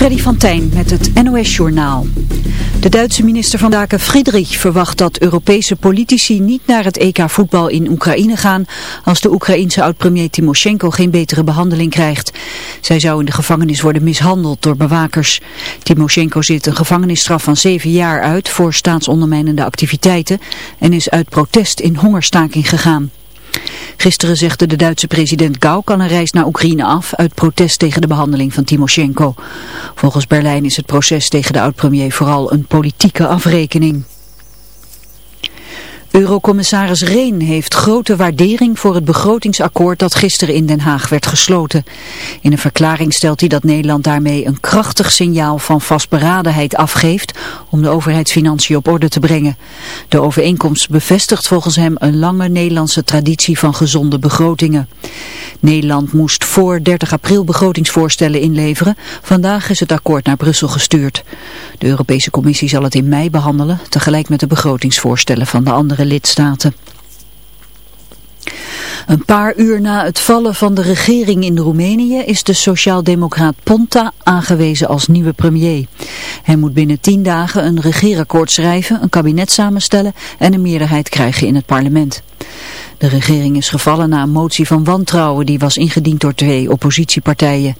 Freddy van Tijn met het NOS-journaal. De Duitse minister van Zaken Friedrich verwacht dat Europese politici niet naar het EK voetbal in Oekraïne gaan als de Oekraïense oud-premier Timoshenko geen betere behandeling krijgt. Zij zou in de gevangenis worden mishandeld door bewakers. Timoshenko zit een gevangenisstraf van zeven jaar uit voor staatsondermijnende activiteiten en is uit protest in hongerstaking gegaan. Gisteren zegde de Duitse president Gauck een reis naar Oekraïne af uit protest tegen de behandeling van Timoshenko. Volgens Berlijn is het proces tegen de oud-premier vooral een politieke afrekening. Eurocommissaris Reen heeft grote waardering voor het begrotingsakkoord dat gisteren in Den Haag werd gesloten. In een verklaring stelt hij dat Nederland daarmee een krachtig signaal van vastberadenheid afgeeft om de overheidsfinanciën op orde te brengen. De overeenkomst bevestigt volgens hem een lange Nederlandse traditie van gezonde begrotingen. Nederland moest voor 30 april begrotingsvoorstellen inleveren. Vandaag is het akkoord naar Brussel gestuurd. De Europese Commissie zal het in mei behandelen, tegelijk met de begrotingsvoorstellen van de andere lidstaten. Een paar uur na het vallen van de regering in Roemenië is de sociaaldemocraat Ponta aangewezen als nieuwe premier. Hij moet binnen tien dagen een regeerakkoord schrijven, een kabinet samenstellen en een meerderheid krijgen in het parlement. De regering is gevallen na een motie van wantrouwen die was ingediend door twee oppositiepartijen.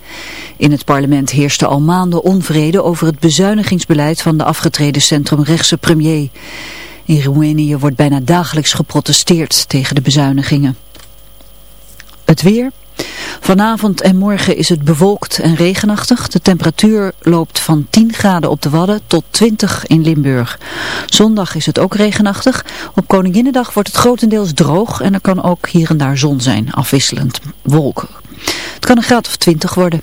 In het parlement heerste al maanden onvrede over het bezuinigingsbeleid van de afgetreden centrumrechtse premier. In Roemenië wordt bijna dagelijks geprotesteerd tegen de bezuinigingen. Het weer. Vanavond en morgen is het bewolkt en regenachtig. De temperatuur loopt van 10 graden op de Wadden tot 20 in Limburg. Zondag is het ook regenachtig. Op Koninginnedag wordt het grotendeels droog en er kan ook hier en daar zon zijn, afwisselend wolken. Het kan een graad of 20 worden.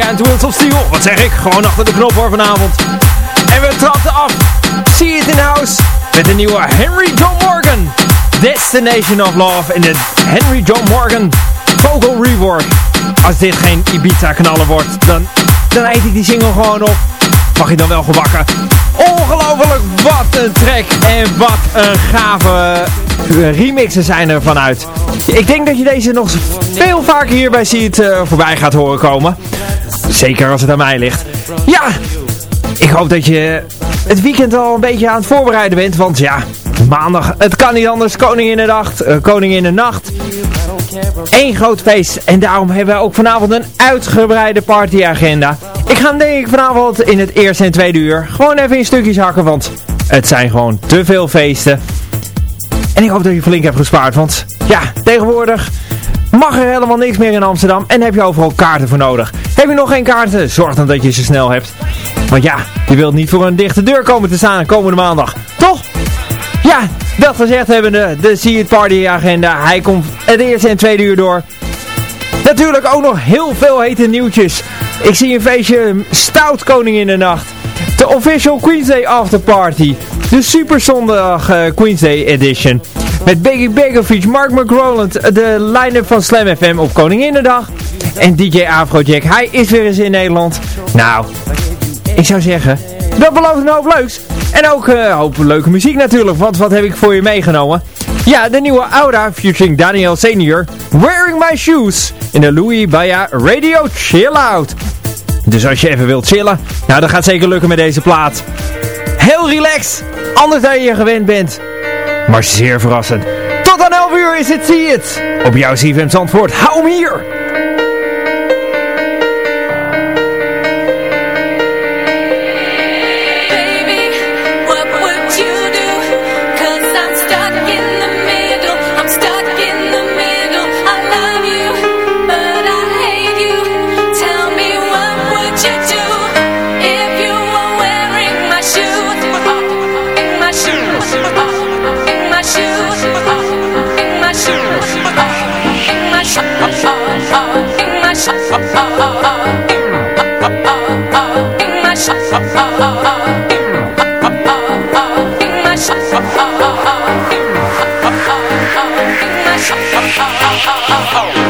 Behind the wheels of steel. Wat zeg ik? Gewoon achter de knop voor vanavond. En we trapten af. See it in house. Met de nieuwe Henry John Morgan. Destination of Love in de Henry John Morgan Vocal Rework. Als dit geen Ibiza knallen wordt, dan, dan eet ik die single gewoon op. Mag je dan wel gebakken. Ongelooflijk, wat een track en wat een gave eh, remixen zijn er vanuit. Ik denk dat je deze nog veel vaker hierbij ziet uh, voorbij gaat horen komen. Zeker als het aan mij ligt. Ja, ik hoop dat je het weekend al een beetje aan het voorbereiden bent. Want ja, maandag, het kan niet anders. Koning in de nacht, uh, koning in de nacht. Eén groot feest. En daarom hebben we ook vanavond een uitgebreide partyagenda. Ik ga hem denk ik vanavond in het eerste en tweede uur gewoon even in stukjes hakken. Want het zijn gewoon te veel feesten. En ik hoop dat je flink hebt gespaard. Want ja, tegenwoordig mag er helemaal niks meer in Amsterdam. En heb je overal kaarten voor nodig. Heb je nog geen kaarten? Zorg dan dat je ze snel hebt. Want ja, je wilt niet voor een dichte deur komen te staan komende maandag. Toch? Ja, dat gezegd hebben de, de See It Party agenda. Hij komt het eerste en tweede uur door. Natuurlijk ook nog heel veel hete nieuwtjes. Ik zie een feestje Stout Koning in de Nacht. De official Queen's Day After Party. De Super Zondag uh, Queen's Day Edition. Met Biggie Begovic, Mark McRoland, de line-up van Slam FM op Koninginnedag. En DJ Afrojack, hij is weer eens in Nederland. Nou, ik zou zeggen, dat belooft een hoop leuks. En ook uh, een hoop leuke muziek natuurlijk, want wat heb ik voor je meegenomen? Ja, de nieuwe Aura featuring Daniel Senior, Wearing My Shoes, in de Louis Baya Radio Chill Out. Dus als je even wilt chillen, nou dat gaat zeker lukken met deze plaat. Heel relaxed, anders dan je gewend bent. Maar zeer verrassend. Tot aan 11 uur is het See It. Op jouw CFM Zandvoort. Hou hem hier. oh, oh, oh, oh.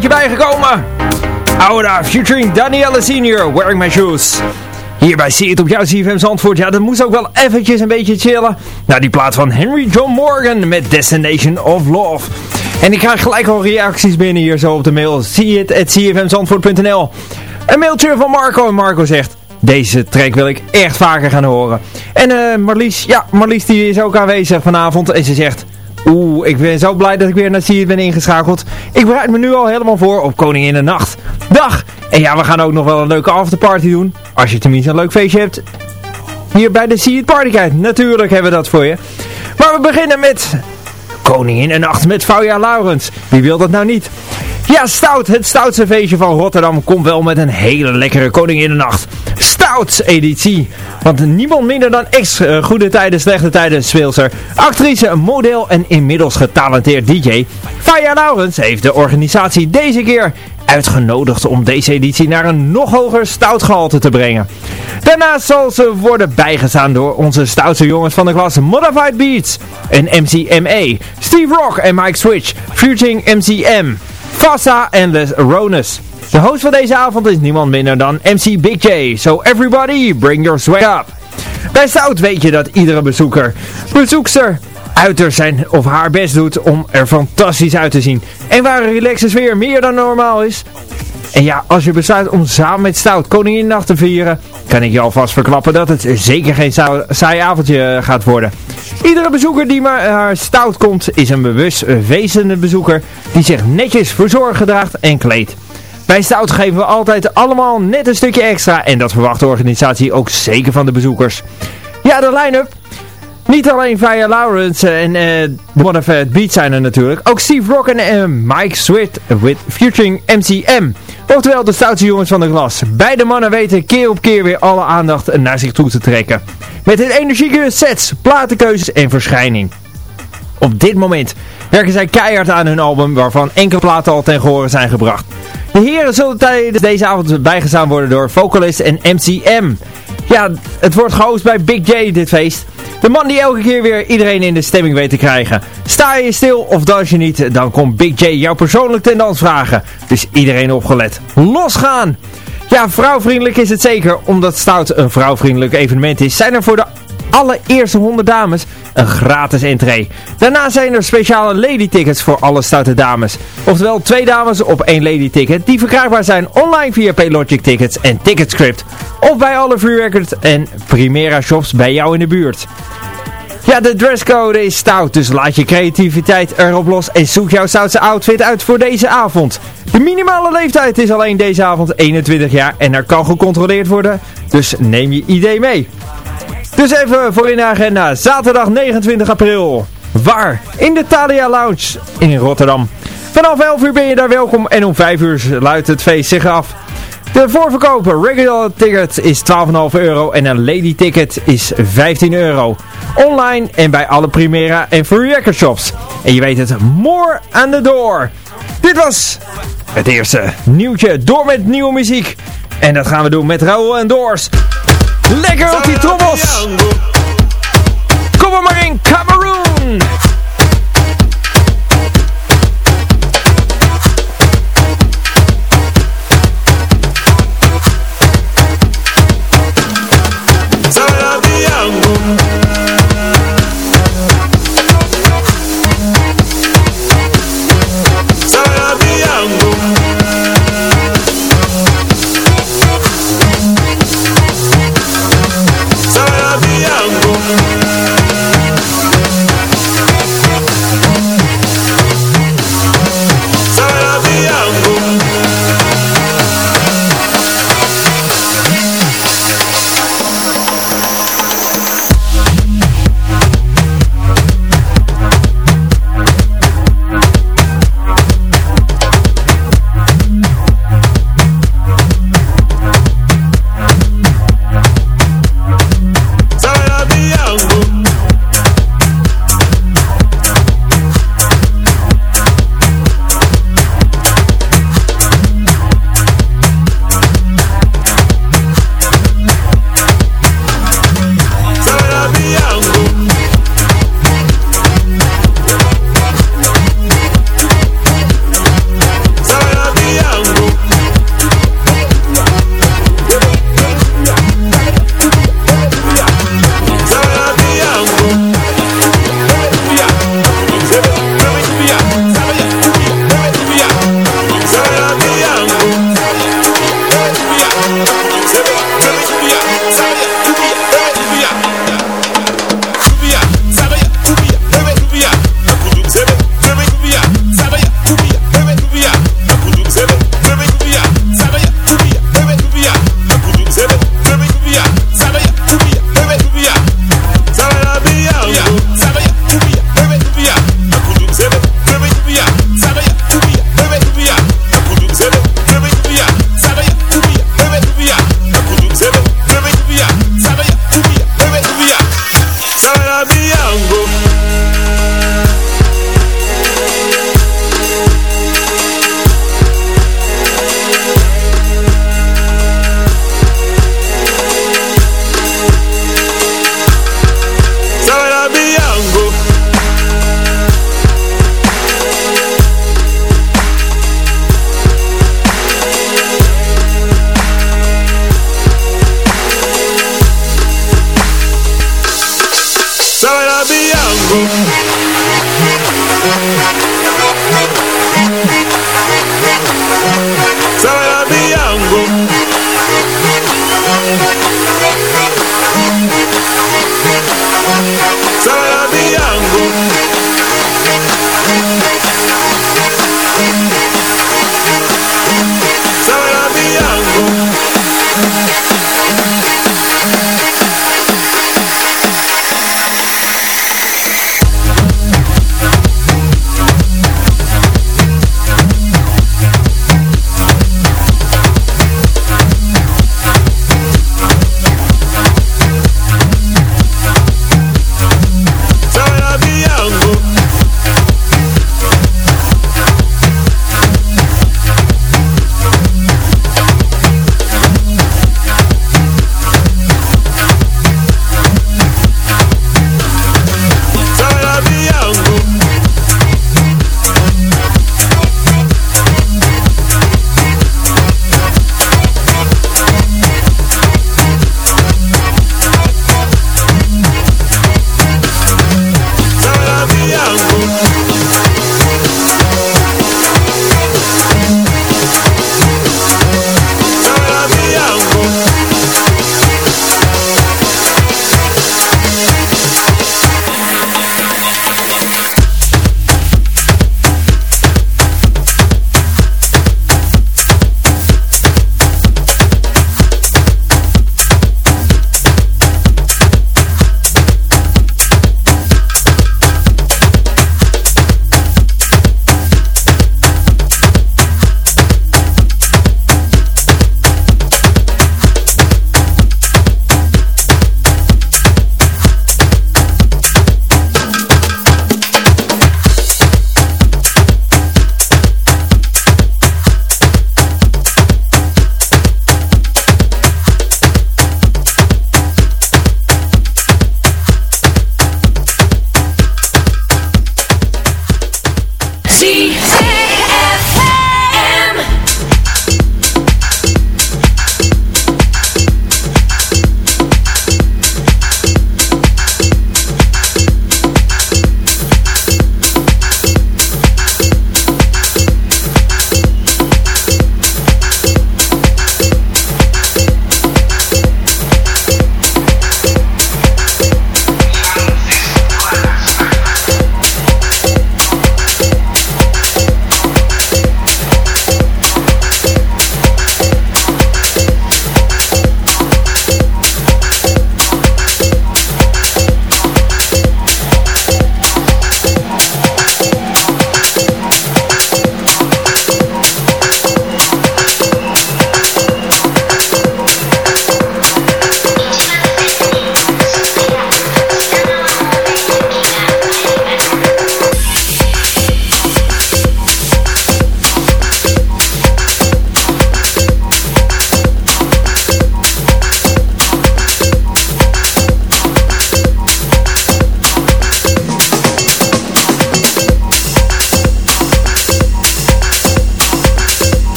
beetje bijgekomen. Ouda, featuring Danielle Senior, Wearing My Shoes. Hierbij zie je het op jouw CFM Zandvoort. Ja, dat moest ook wel eventjes een beetje chillen. Nou, die plaat van Henry John Morgan met Destination of Love. En ik krijg gelijk al reacties binnen hier zo op de mail. Zie het at Een mailtje van Marco. En Marco zegt... Deze track wil ik echt vaker gaan horen. En uh, Marlies, ja, Marlies die is ook aanwezig vanavond. En ze zegt... Oeh, ik ben zo blij dat ik weer naar Zie ben ingeschakeld. Ik bereid me nu al helemaal voor op Koning in de Nacht. Dag! En ja, we gaan ook nog wel een leuke afterparty doen. Als je tenminste een leuk feestje hebt. Hier bij de See It Party Natuurlijk hebben we dat voor je. Maar we beginnen met Koningin en Nacht met Fauja Laurens. Wie wil dat nou niet? Ja, Stout, het stoutste feestje van Rotterdam, komt wel met een hele lekkere Koningin de Nacht. Stouts editie. Want niemand minder dan ex-goede tijden, slechte tijden speelster, actrice, model en inmiddels getalenteerd DJ. Faya Laurens heeft de organisatie deze keer uitgenodigd om deze editie naar een nog hoger stoutgehalte te brengen. Daarnaast zal ze worden bijgestaan door onze stoutste jongens van de klas Modified Beats en MCMA, Steve Rock en Mike Switch, featuring MCM, Fassa en Les Ronus. De host van deze avond is niemand minder dan MC Big J. So everybody, bring your swag up. Bij Stout weet je dat iedere bezoeker, bezoekster uiter zijn of haar best doet om er fantastisch uit te zien. En waar een relaxe sfeer meer dan normaal is. En ja, als je besluit om samen met Stout Koninginnacht te vieren, kan ik je alvast verklappen dat het zeker geen saai avondje gaat worden. Iedere bezoeker die maar haar Stout komt, is een bewust wezende bezoeker die zich netjes verzorgd gedraagt en kleedt. Bij Stout geven we altijd allemaal net een stukje extra en dat verwacht de organisatie ook zeker van de bezoekers. Ja, de line-up. Niet alleen Via Lawrence en uh, One of Beat zijn er natuurlijk. Ook Steve Rock en uh, Mike Swift with featuring MCM. Oftewel de stoutste jongens van de klas. Beide mannen weten keer op keer weer alle aandacht naar zich toe te trekken. Met hun energieke sets, platenkeuzes en verschijning. Op dit moment werken zij keihard aan hun album waarvan enkele platen al ten gehore zijn gebracht. De heren zullen tijdens deze avond bijgestaan worden door vocalist en MCM. Ja, het wordt gehost bij Big J dit feest. De man die elke keer weer iedereen in de stemming weet te krijgen. Sta je stil of dans je niet, dan komt Big J jou persoonlijk ten dans vragen. Dus iedereen opgelet. Losgaan! Ja, vrouwvriendelijk is het zeker. Omdat Stout een vrouwvriendelijk evenement is, zijn er voor de allereerste 100 dames een gratis entree. Daarna zijn er speciale lady tickets voor alle stoute dames. Oftewel twee dames op één lady ticket die verkrijgbaar zijn online via Paylogic Tickets en Ticketscript. Of bij alle Free en Primera shops bij jou in de buurt. Ja, de dresscode is stout, dus laat je creativiteit erop los en zoek jouw stoutste outfit uit voor deze avond. De minimale leeftijd is alleen deze avond 21 jaar en er kan gecontroleerd worden, dus neem je idee mee. Dus even voor in de agenda. Zaterdag 29 april. Waar? In de Thalia Lounge in Rotterdam. Vanaf 11 uur ben je daar welkom en om 5 uur luidt het feest zich af. De voorverkoper regular ticket is 12,5 euro en een lady ticket is 15 euro. Online en bij alle Primera en Free shops. En je weet het, more aan the door. Dit was het eerste nieuwtje door met nieuwe muziek. En dat gaan we doen met Raoul en Doors. Lekker op die trommels. Kom er maar in, Cameroon.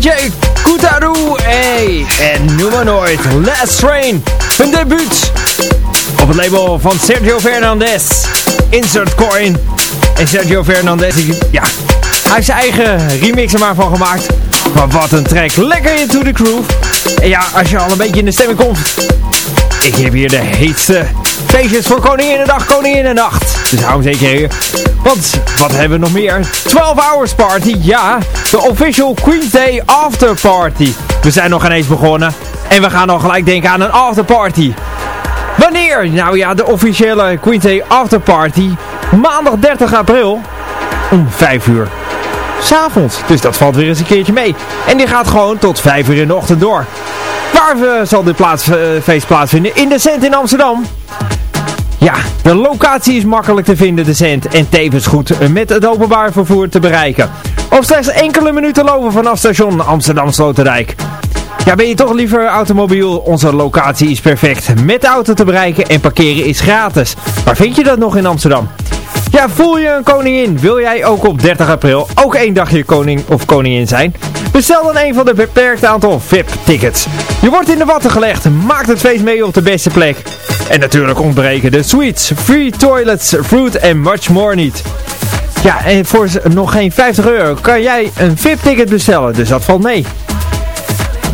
DJ Kutaru hey, en Numanoid Last Train. Hun debuut op het label van Sergio Fernandez. Insert Coin. En Sergio Fernandez, ja, hij heeft zijn eigen remix er maar van gemaakt. Maar wat een track. Lekker into the groove. En ja, als je al een beetje in de stemming komt. Ik heb hier de heetste feestjes voor Koninginnedag, Koninginnennacht. Dus hou hem zeker hier. Want, wat hebben we nog meer? 12 Hours Party, ja. De official Queen's Day After Party. We zijn nog ineens begonnen. En we gaan nog gelijk denken aan een after party. Wanneer? Nou ja, de officiële Queen's Day After Party. Maandag 30 april. Om 5 uur. S'avonds. Dus dat valt weer eens een keertje mee. En die gaat gewoon tot 5 uur in de ochtend door. Waar zal dit plaats, uh, feest plaatsvinden? In de Cent in Amsterdam. Ja, de locatie is makkelijk te vinden, de Cent. En tevens goed met het openbaar vervoer te bereiken. Op slechts enkele minuten lopen vanaf station Amsterdam Sloterdijk. Ja, ben je toch liever automobiel? Onze locatie is perfect. Met de auto te bereiken en parkeren is gratis. Waar vind je dat nog in Amsterdam? Ja, voel je een koningin? Wil jij ook op 30 april ook één dagje koning of koningin zijn? Bestel dan een van de beperkt aantal VIP-tickets. Je wordt in de watten gelegd, maakt het feest mee op de beste plek. En natuurlijk ontbreken de suites, free toilets, fruit en much more niet. Ja, en voor nog geen 50 euro kan jij een VIP-ticket bestellen, dus dat valt mee.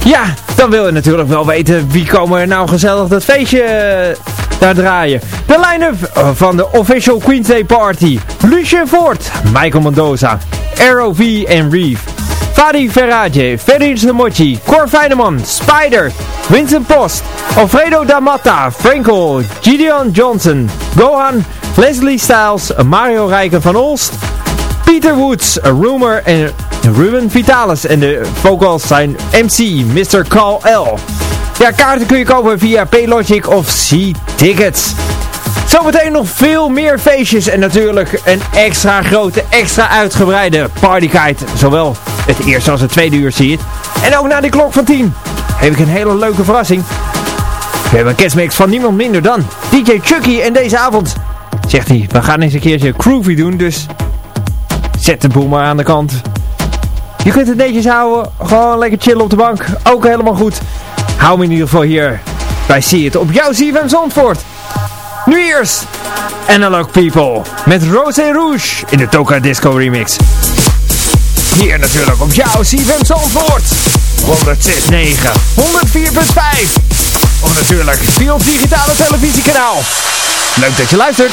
Ja, dan wil je natuurlijk wel weten wie komen er nou gezellig dat feestje uh, daar draaien. De line-up eh, van de Official Queen's Day Party. Lucien Ford, Michael Mendoza, ROV en Reeve. Fadi Ferraje, Ferry Samochi, Cor Spider, Vincent Post, Alfredo D'Amata, Frankel, Gideon Johnson, Gohan, Leslie Styles, Mario Rijken van Olst, Peter Woods, Rumor en Ruben Vitalis. En de vocals zijn MC, Mr. Call L. Ja, kaarten kun je kopen via Paylogic of C-Tickets. Zometeen nog veel meer feestjes en natuurlijk een extra grote, extra uitgebreide partykite. Zowel het eerste als het tweede uur zie je. En ook na die klok van 10 heb ik een hele leuke verrassing. We hebben een kerstmix van niemand minder dan DJ Chucky. En deze avond zegt hij, we gaan eens een keertje groovy doen, dus zet de boel aan de kant. Je kunt het netjes houden, gewoon lekker chillen op de bank, ook helemaal goed. Hou me in ieder geval hier bij See It op jouw CFM Zandvoort. Nu eerst Analog People met Rosé Rouge in de Toka Disco remix. Hier natuurlijk op jouw CFM Zandvoort. 106.9, 104.5. Of natuurlijk via ons digitale televisiekanaal. Leuk dat je luistert.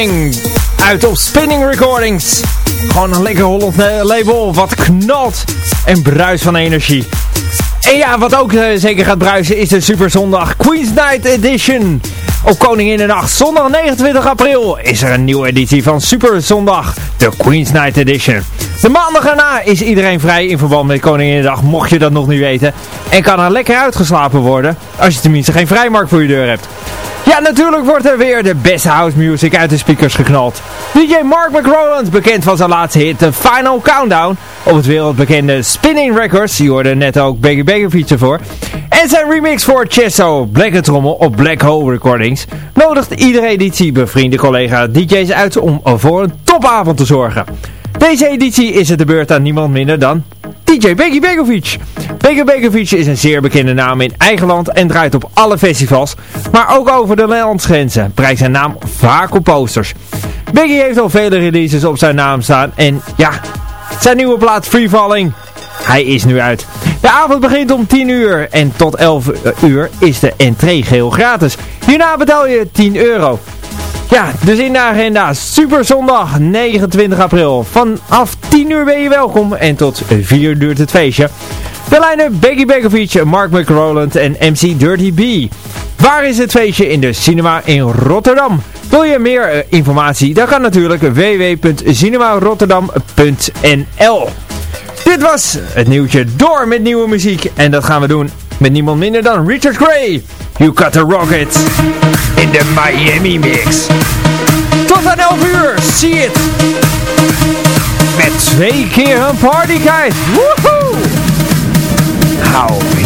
Uit op Spinning Recordings. Gewoon een lekker Holland label. Wat knalt en bruis van energie. En ja, wat ook uh, zeker gaat bruisen is de Super Zondag Queen's Night Edition. Op Koninginnenacht, zondag 29 april, is er een nieuwe editie van Super Zondag, de Queen's Night Edition. De maandag erna is iedereen vrij in verband met Koninginnedag, mocht je dat nog niet weten. En kan er lekker uitgeslapen worden, als je tenminste geen vrijmarkt voor je deur hebt. Ja, natuurlijk wordt er weer de beste house music uit de speakers geknald. DJ Mark McRoland, bekend van zijn laatste hit The Final Countdown, op het wereldbekende Spinning Records, je hoorde net ook Baggy Baggy feature voor. En zijn remix voor Chesso, Black Trommel op Black Hole Recordings, nodigt iedere editie bevriende collega DJ's uit om voor een topavond te zorgen. Deze editie is het de beurt aan niemand minder dan DJ Becky Begovic. Becky Begovic is een zeer bekende naam in eigen land en draait op alle festivals, maar ook over de landsgrenzen. Bereikt zijn naam vaak op posters. Becky heeft al vele releases op zijn naam staan en ja, zijn nieuwe plaat Free Falling, hij is nu uit. De avond begint om 10 uur en tot 11 uur is de entree geheel gratis. Hierna betaal je 10 euro. Ja, dus in de agenda Super Zondag 29 april. Vanaf 10 uur ben je welkom en tot 4 uur duurt het feestje. De lijnen Becky Begovic, Mark McRoland en MC Dirty B. Waar is het feestje in de cinema in Rotterdam? Wil je meer uh, informatie? Dan kan natuurlijk www.cinemarotterdam.nl Dit was het nieuwtje door met nieuwe muziek en dat gaan we doen met niemand minder dan Richard Gray. You got the rocket in de Miami Mix. Tot aan 11 uur, see it. Met twee keer een partykite. Woehoe! Hou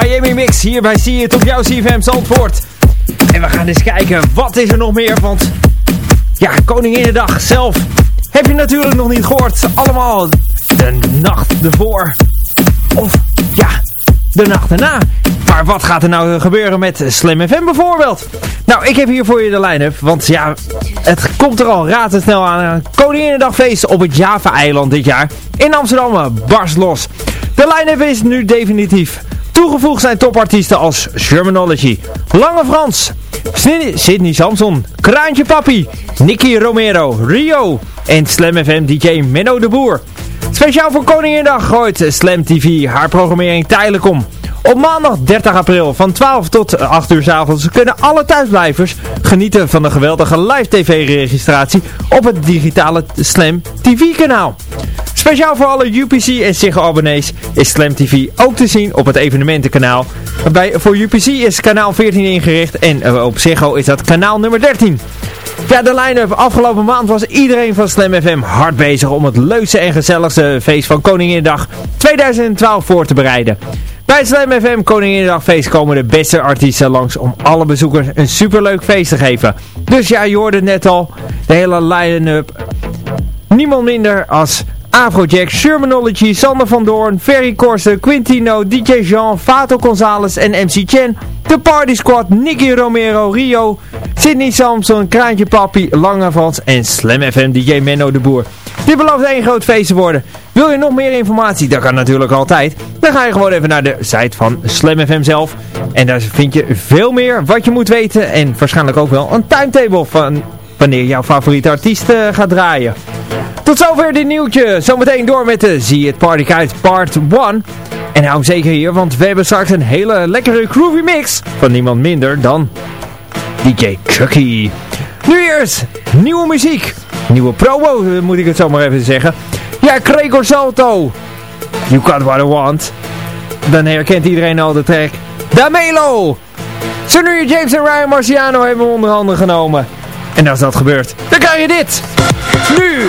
Miami Mix. Hierbij zie je het op jouw CFM Zandvoort. En we gaan eens kijken, wat is er nog meer? Want ja, Koninginnedag zelf heb je natuurlijk nog niet gehoord. Allemaal de nacht ervoor. Of ja, de nacht erna. Maar wat gaat er nou gebeuren met Slam FM bijvoorbeeld? Nou, ik heb hier voor je de line-up. Want ja, het komt er al razendsnel aan. Een Koninginnedagfeest op het Java-eiland dit jaar. In Amsterdam, barst los. De line-up is nu definitief. Toegevoegd zijn topartiesten als Germanology, Lange Frans, Sidney Samson, Kraantje Papi, Nicky Romero, Rio en Slam FM DJ Menno de Boer. Speciaal voor Koninginnedag gooit Slam TV haar programmering tijdelijk om. Op maandag 30 april van 12 tot 8 uur s avonds kunnen alle thuisblijvers genieten van de geweldige live tv-registratie op het digitale Slam TV kanaal. Speciaal voor alle UPC en Ziggo abonnees is Slam TV ook te zien op het evenementenkanaal. Bij, voor UPC is kanaal 14 ingericht en op Ziggo is dat kanaal nummer 13. Ja, de line-up. Afgelopen maand was iedereen van Slam FM hard bezig om het leukste en gezelligste feest van Koninginnedag 2012 voor te bereiden. Bij Slam FM Koninginnedagfeest komen de beste artiesten langs om alle bezoekers een superleuk feest te geven. Dus ja, je hoorde net al, de hele line-up. Niemand minder als Afrojack, Shermanology, Sander van Doorn, Ferry Korsen, Quintino, DJ Jean, Fato Gonzalez en MC Chen. De Party Squad, Nicky Romero, Rio, Sidney Samson, Kraantje Papi, Lange Frans en Slam FM DJ Menno de Boer. Dit belooft één groot feest te worden. Wil je nog meer informatie? Dat kan natuurlijk altijd. Dan ga je gewoon even naar de site van Slam FM zelf. En daar vind je veel meer wat je moet weten. En waarschijnlijk ook wel een timetable van wanneer jouw favoriete artiest uh, gaat draaien. Tot zover dit nieuwtje. Zometeen door met de Zie het Party Guide Part 1. En hou zeker hier, want we hebben straks een hele lekkere groovy mix van niemand minder dan DJ Chucky. Nu eerst nieuwe muziek. Nieuwe promo, moet ik het zo maar even zeggen. Ja, Gregor Salto. You got what I want. Dan herkent iedereen al de track. Damelo. Zo nu James en Ryan Marciano hebben onder handen genomen. En als dat gebeurt, dan krijg je dit. Nu.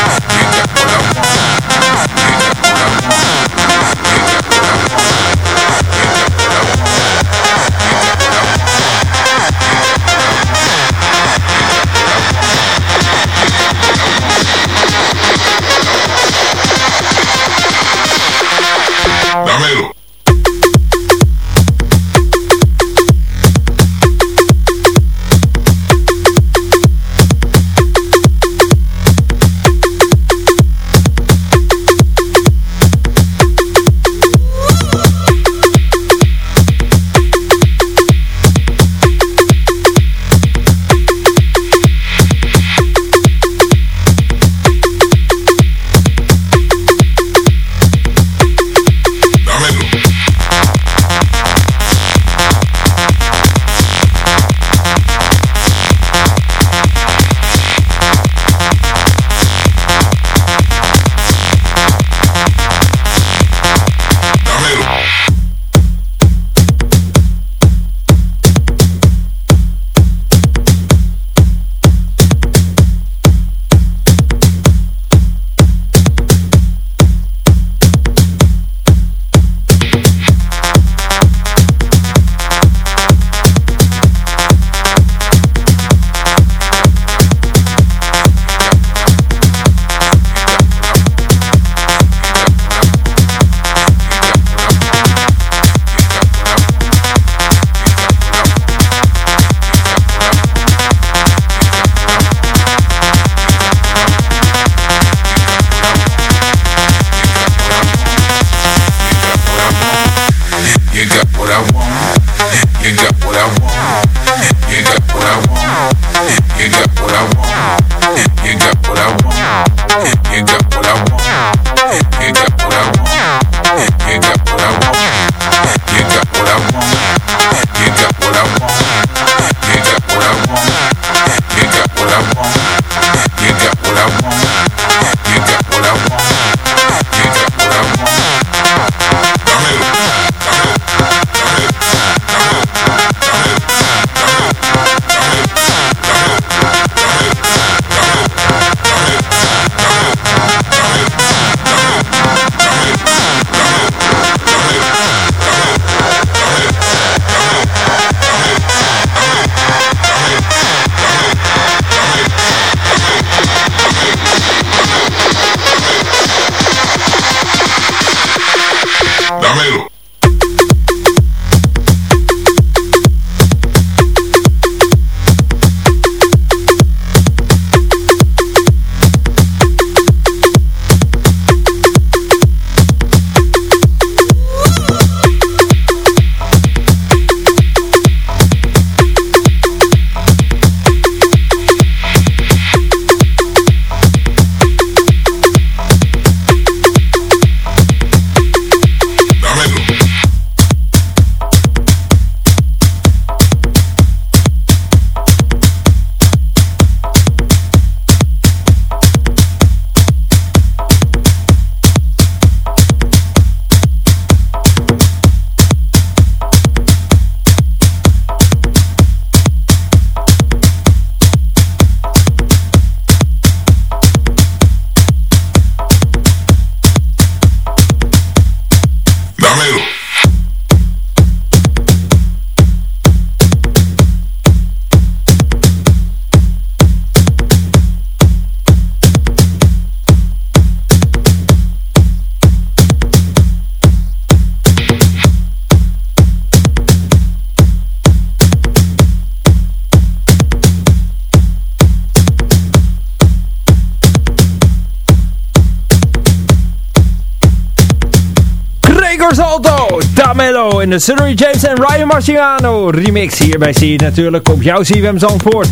Gregor Salto, Damelo en de Sunny James en Ryan Marciano remix. Hierbij zie je natuurlijk op jouw CWM Zandvoort.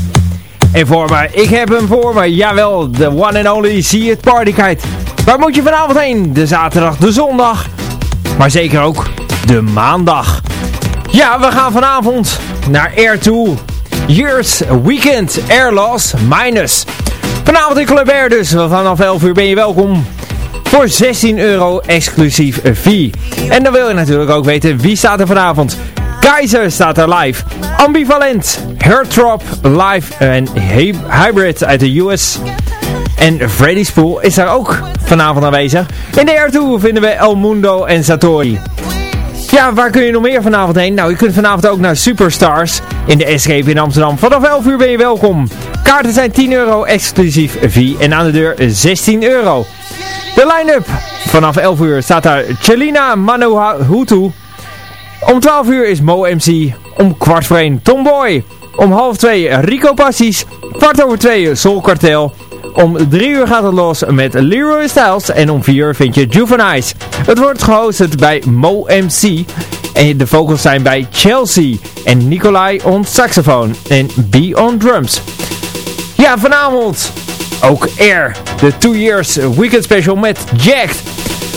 En voor mij, ik heb hem voor me, jawel, de one and only See It Party Kite. Waar moet je vanavond heen? De zaterdag, de zondag, maar zeker ook de maandag. Ja, we gaan vanavond naar Air 2. Years Weekend Air Loss Minus. Vanavond in Club Air dus, vanaf 11 uur ben je welkom voor 16 euro exclusief fee. En dan wil je natuurlijk ook weten wie staat er vanavond. Keizer staat er live. Ambivalent, Hertrop live en Hybrid uit de US. En Freddy Spool is daar ook vanavond aanwezig. In de R2 vinden we El Mundo en Satori. Ja, waar kun je nog meer vanavond heen? Nou, je kunt vanavond ook naar Superstars in de Escape in Amsterdam. Vanaf 11 uur ben je welkom. Kaarten zijn 10 euro exclusief fee en aan de deur 16 euro. De line-up. Vanaf 11 uur staat daar Chelina Hutu. Om 12 uur is Mo MC. Om kwart voor 1 Tomboy. Om half 2 Rico Passies. Kwart over 2 Soul Cartel. Om 3 uur gaat het los met Leroy Styles. En om 4 uur vind je Juvenice. Het wordt gehosted bij Mo MC. En de vocals zijn bij Chelsea. En Nicolai on saxofoon. En B on drums. Ja, vanavond ook Air, de 2 Years Weekend Special met Jacked.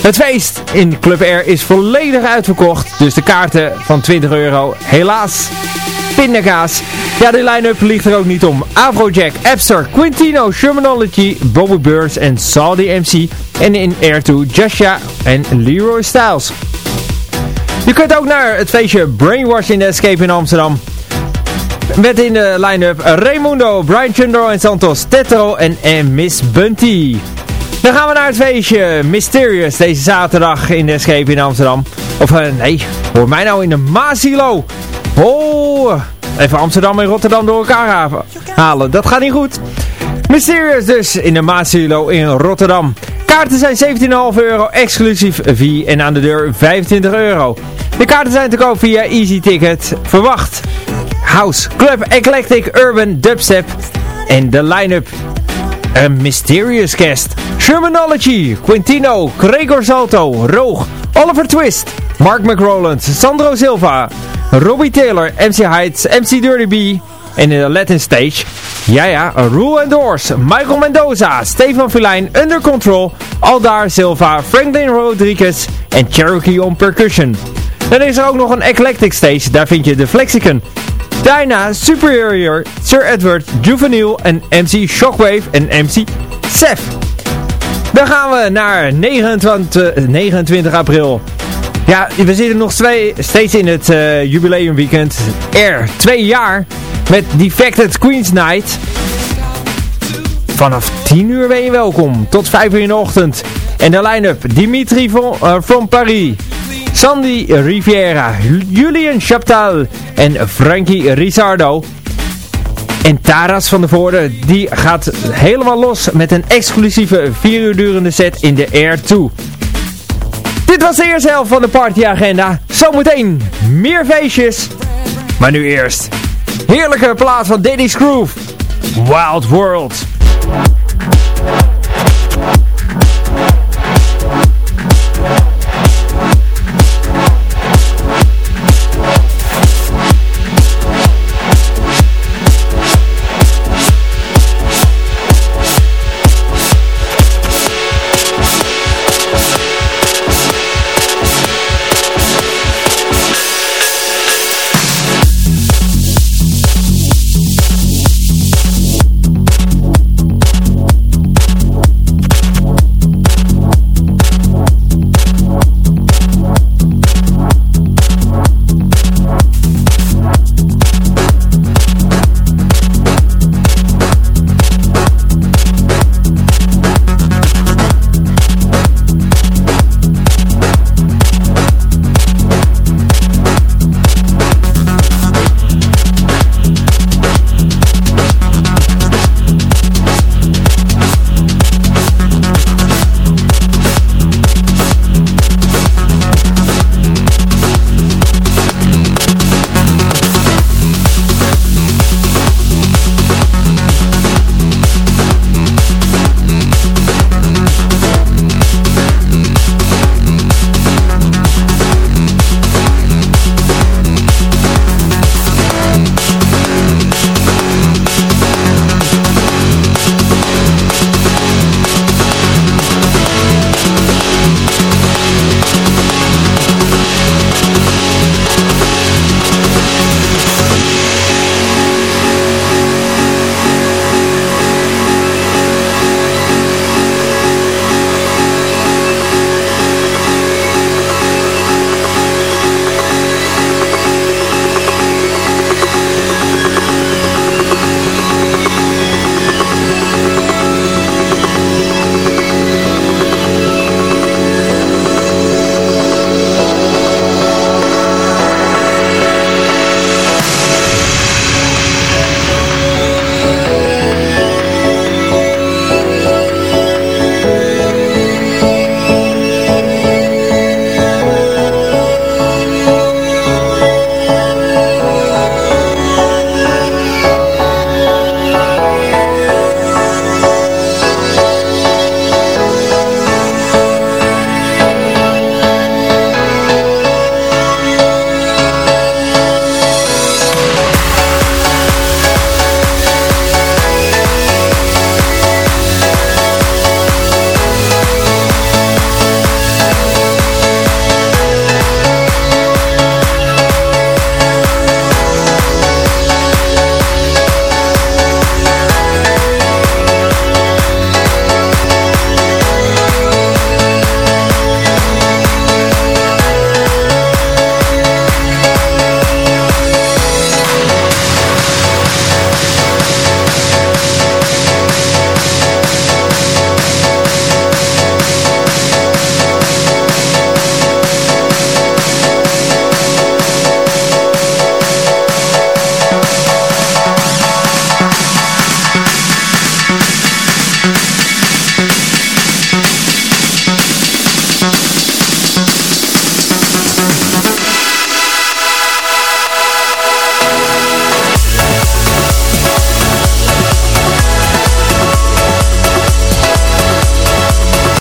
Het feest in Club Air is volledig uitverkocht, dus de kaarten van 20 euro, helaas, pindakaas. Ja, de line-up ligt er ook niet om. Afrojack, Epster, Quintino, Shermanology, Bobby Burns en Saudi MC. En in Air 2, Joshua en Leroy Styles. Je kunt ook naar het feestje Brainwash in de Escape in Amsterdam. Met in de line-up Raimundo, Brian Chundro en Santos, Tetro en, Miss Bunty. Dan gaan we naar het feestje Mysterious deze zaterdag in de Escape in Amsterdam. Of uh, nee, hoor mij nou in de Maasilo. Oh, even Amsterdam en Rotterdam door elkaar halen. Dat gaat niet goed. Mysterious dus in de Maasilo in Rotterdam. Kaarten zijn 17,5 euro exclusief V en aan de deur 25 euro. De kaarten zijn te koop via Easy Ticket. Verwacht House, Club, Eclectic, Urban, Dubstep en de line-up. Een Mysterious Guest, Shermanology, Quintino, Gregor Salto, Roog, Oliver Twist, Mark McRoland, Sandro Silva, Robbie Taylor, MC Heights, MC Dirty B en in de Latin Stage, ja ja, Rule and Doors, Michael Mendoza, Stefan Filijn, Under Control, Aldar Silva, Franklin Rodriguez en Cherokee on Percussion. Dan is er ook nog een Eclectic Stage, daar vind je de Flexicon, Daarna Superior, Sir Edward, Juvenile en MC Shockwave en MC Seth. Dan gaan we naar 29, 29 april. Ja, we zitten nog twee, steeds in het uh, jubileumweekend. Er, twee jaar met Defected Queen's Night. Vanaf 10 uur ben je welkom, tot 5 uur in de ochtend. En de line-up, Dimitri van, from Paris. Sandy Riviera, Julian Chaptal en Frankie Rizardo. En Taras van der Voorde, die gaat helemaal los met een exclusieve 4 uur durende set in de Air 2. Dit was de eerste helft van de partyagenda. Zometeen meer feestjes. Maar nu eerst. Heerlijke plaats van Daddy's Groove. Wild World.